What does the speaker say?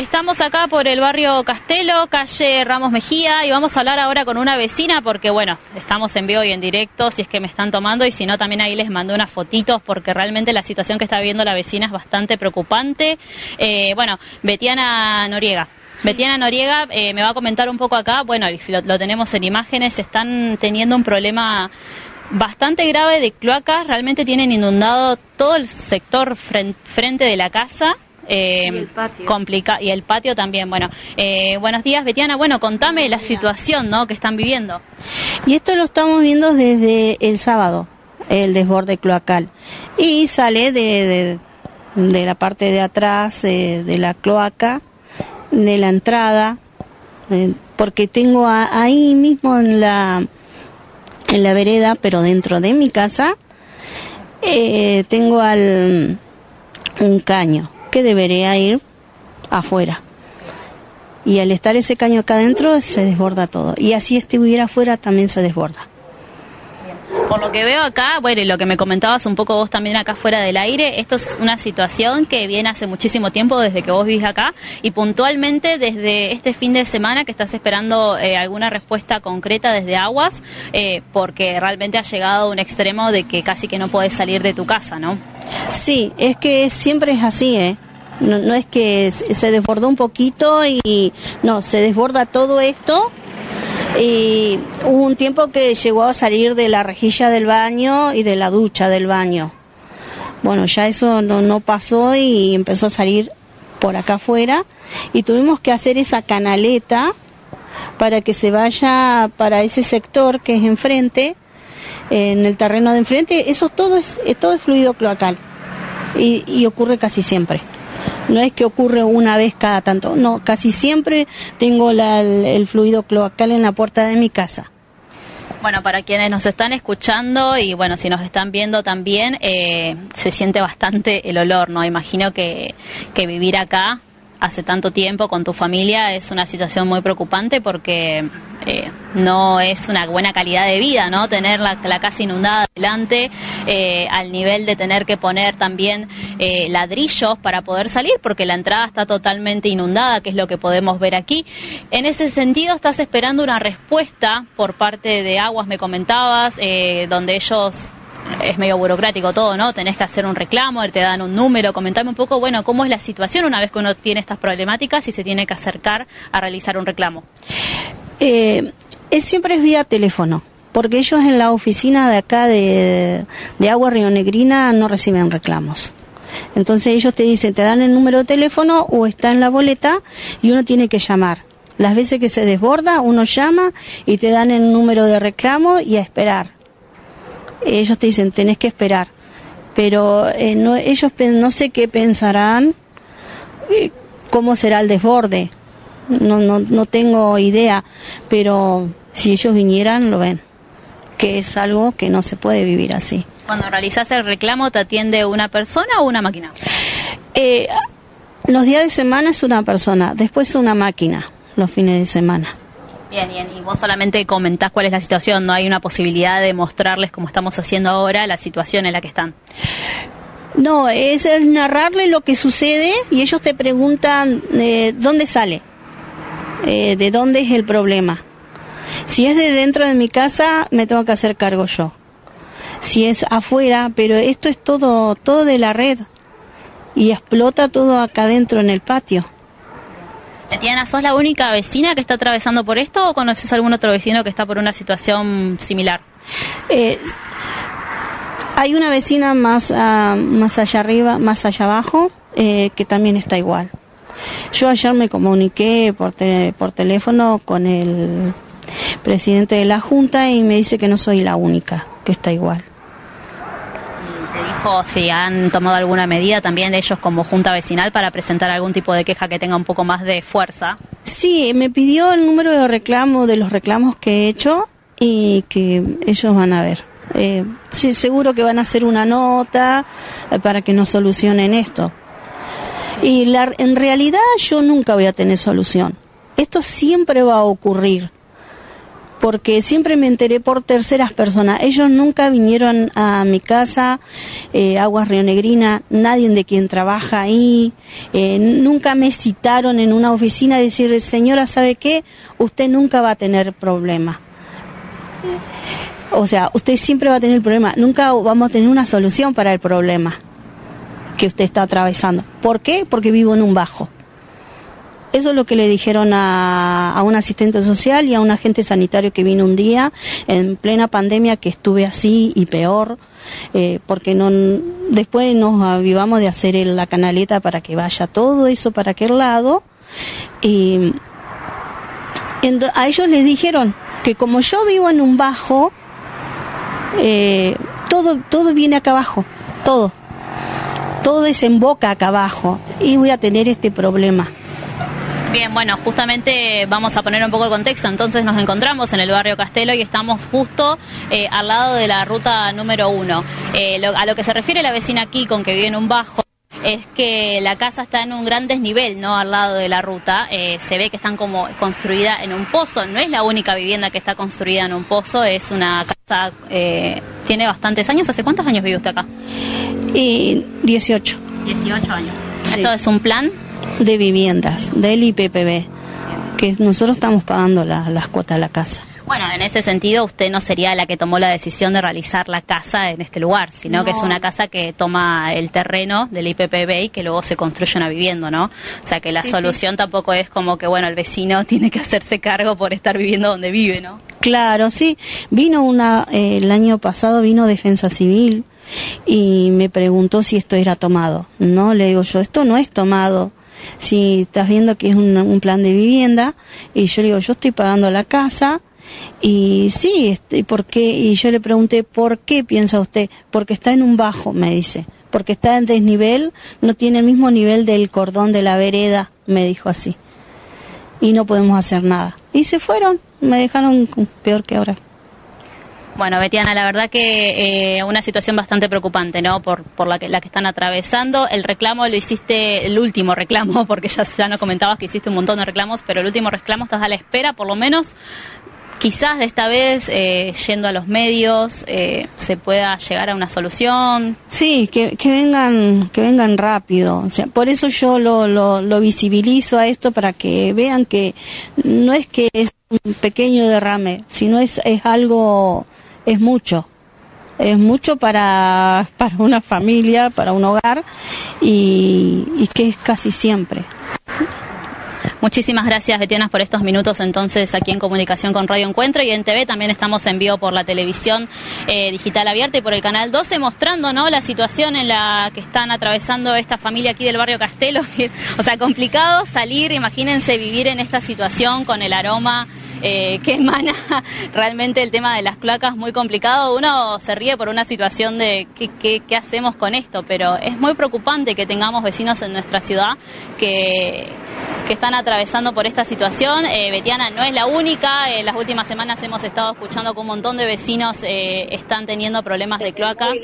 Estamos acá por el barrio Castelo, calle Ramos Mejía, y vamos a hablar ahora con una vecina porque, bueno, estamos en vivo y en directo, si es que me están tomando, y si no, también ahí les mandé unas fotitos porque realmente la situación que está viviendo la vecina es bastante preocupante. Eh, bueno, Betiana Noriega. Betiana Noriega eh, me va a comentar un poco acá, bueno, si lo, lo tenemos en imágenes, están teniendo un problema bastante grave de cloacas, realmente tienen inundado todo el sector frente de la casa. Eh, y el patio. Complica y el patio también. Bueno, eh, buenos días, Betiana. Bueno, contame la situación ¿no? que están viviendo. Y esto lo estamos viendo desde el sábado, el desborde cloacal. Y sale de, de, la parte de atrás eh, de la cloaca, de la entrada, eh, porque tengo ahí mismo en la en la vereda, pero dentro de mi casa, eh, tengo al, un caño que debería ir afuera. Y al estar ese caño acá adentro se desborda todo. Y así estuviera afuera también se desborda. Por lo que veo acá, bueno, y lo que me comentabas un poco vos también acá fuera del aire, esto es una situación que viene hace muchísimo tiempo desde que vos vivís acá y puntualmente desde este fin de semana que estás esperando eh, alguna respuesta concreta desde Aguas, eh, porque realmente ha llegado a un extremo de que casi que no podés salir de tu casa, ¿no? Sí, es que siempre es así, ¿eh? No, no es que se desbordó un poquito y no, se desborda todo esto y hubo un tiempo que llegó a salir de la rejilla del baño y de la ducha del baño. Bueno, ya eso no, no pasó y empezó a salir por acá afuera y tuvimos que hacer esa canaleta para que se vaya para ese sector que es enfrente, en el terreno de enfrente, eso todo es, todo es fluido cloacal y ocurre casi siempre. No es que ocurre una vez cada tanto, no, casi siempre tengo el, fluido cloacal en la puerta de mi casa. Bueno, para quienes nos están escuchando y bueno, si nos están viendo también, eh, se siente bastante el olor, ¿no? Imagino que, que vivir acá hace tanto tiempo con tu familia es una situación muy preocupante porque eh, no es una buena calidad de vida, ¿no? Tener la, casa inundada delante eh, al nivel de tener que poner también eh, ladrillos para poder salir porque la entrada está totalmente inundada, que es lo que podemos ver aquí. En ese sentido, estás esperando una respuesta por parte de Aguas, me comentabas, donde ellos es medio burocrático todo, ¿no? Tenés que hacer un reclamo, te dan un número, comentame un poco, bueno, cómo es la situación una vez que uno tiene estas problemáticas y se tiene que acercar a realizar un reclamo. Eh, es, siempre es vía teléfono, porque ellos en la oficina de acá de, de Agua Río Negrina no reciben reclamos. Entonces ellos te dicen, te dan el número de teléfono o está en la boleta y uno tiene que llamar. Las veces que se desborda, uno llama y te dan el número de reclamo y a esperar ellos te dicen, tenés que esperar. Pero eh, no, ellos no sé qué pensarán, eh, cómo será el desborde. No, no, no tengo idea, pero si ellos vinieran, lo ven, que es algo que no se puede vivir así. Cuando realizas el reclamo, ¿te atiende una persona o una máquina? Eh, los días de semana es una persona, después una máquina, los fines de semana. Bien, bien, y vos solamente comentás cuál es la situación, no hay una posibilidad de mostrarles, como estamos haciendo ahora, la situación en la que están. No, es narrarles lo que sucede y ellos te preguntan de dónde sale, eh, de dónde es el problema. Si es de dentro de mi casa, me tengo que hacer cargo yo. Si es afuera, pero esto es todo, todo de la red y explota todo acá dentro en el patio. Tatiana, ¿sos la única vecina que está atravesando por esto o conoces algún otro vecino que está por una situación similar? Eh, hay una vecina más, ah, más allá arriba, más allá abajo, eh, que también está igual. Yo ayer me comuniqué por, por teléfono con el presidente de la Junta y me dice que no soy la única que está igual si han tomado alguna medida también de ellos como junta vecinal para presentar algún tipo de queja que tenga un poco más de fuerza. Sí, me pidió el número de reclamo de los reclamos que he hecho y que ellos van a ver. Eh, sí, seguro que van a hacer una nota eh, para que nos solucionen esto. Y la, en realidad yo nunca voy a tener solución. Esto siempre va a ocurrir. Porque siempre me enteré por terceras personas. Ellos nunca vinieron a mi casa, eh, Aguas Río Negrina, nadie de quien trabaja ahí, eh, nunca me citaron en una oficina a decir, señora, ¿sabe qué? Usted nunca va a tener problema. O sea, usted siempre va a tener problema, nunca vamos a tener una solución para el problema que usted está atravesando. ¿Por qué? Porque vivo en un bajo. Eso es lo que le dijeron a, un asistente social y a un agente sanitario que vino un día en plena pandemia que estuve así y peor, eh, porque no, después nos avivamos de hacer la canaleta para que vaya todo eso para aquel lado. Y a ellos les dijeron que como yo vivo en un bajo, eh, todo, todo viene acá abajo, todo. Todo desemboca acá abajo y voy a tener este problema. Bien, bueno, justamente vamos a poner un poco de contexto. Entonces nos encontramos en el barrio Castelo y estamos justo eh, al lado de la ruta número uno. Eh, a lo que se refiere la vecina aquí con que vive en un bajo es que la casa está en un gran desnivel, ¿no? Al lado de la ruta. Eh, se ve que están como construida en un pozo. No es la única vivienda que está construida en un pozo, es una casa, tiene bastantes años. ¿Hace cuántos años vive usted acá? Y 18. 18 años. ¿Esto es un plan? De viviendas del IPPB, que nosotros estamos pagando las cuotas de la casa. Bueno, en ese sentido usted no sería la que tomó la decisión de realizar la casa en este lugar, sino que es una casa que toma el terreno del IPPB y que luego se construye una vivienda, ¿no? O sea que la solución tampoco es como que, bueno, el vecino tiene que hacerse cargo por estar viviendo donde vive, ¿no? Claro, sí. Vino una, eh, el año pasado vino Defensa Civil y me preguntó si esto era tomado. No, le digo yo, esto no es tomado si estás viendo que es un, plan de vivienda, y yo le digo, yo estoy pagando la casa, y sí, este, ¿por qué? Y yo le pregunté, ¿por qué piensa usted? Porque está en un bajo, me dice. Porque está en desnivel, no tiene el mismo nivel del cordón de la vereda, me dijo así. Y no podemos hacer nada. Y se fueron, me dejaron peor que ahora. Bueno, Betiana, la verdad que eh, una situación bastante preocupante, ¿no? Por, por la, que, la que están atravesando. El reclamo lo hiciste, el último reclamo, porque ya, ya nos comentabas que hiciste un montón de reclamos, pero el último reclamo estás a la espera, por lo menos, quizás de esta vez, eh, yendo a los medios, eh, se pueda llegar a una solución. Sí, que, que vengan, que vengan rápido. Por eso yo lo, lo, lo visibilizo a esto para que vean que no es que es un pequeño derrame, sino es, es algo es mucho. Es mucho para, para una familia, para un hogar y, y que es casi siempre. Muchísimas gracias, Betiana, por estos minutos entonces aquí en comunicación con Radio Encuentro y en TV también estamos en vivo por la televisión eh, digital abierta y por el canal 12 mostrando ¿no? la situación en la que están atravesando esta familia aquí del barrio Castelo. o sea, complicado salir, imagínense vivir en esta situación con el aroma eh, que emana realmente el tema de las cloacas muy complicado. Uno se ríe por una situación de qué, qué, hacemos con esto, pero es muy preocupante que tengamos vecinos en nuestra ciudad que, que están atravesando por esta situación. Eh, Betiana no es la única. En las últimas semanas hemos estado escuchando que un montón de vecinos eh, están teniendo problemas de cloacas.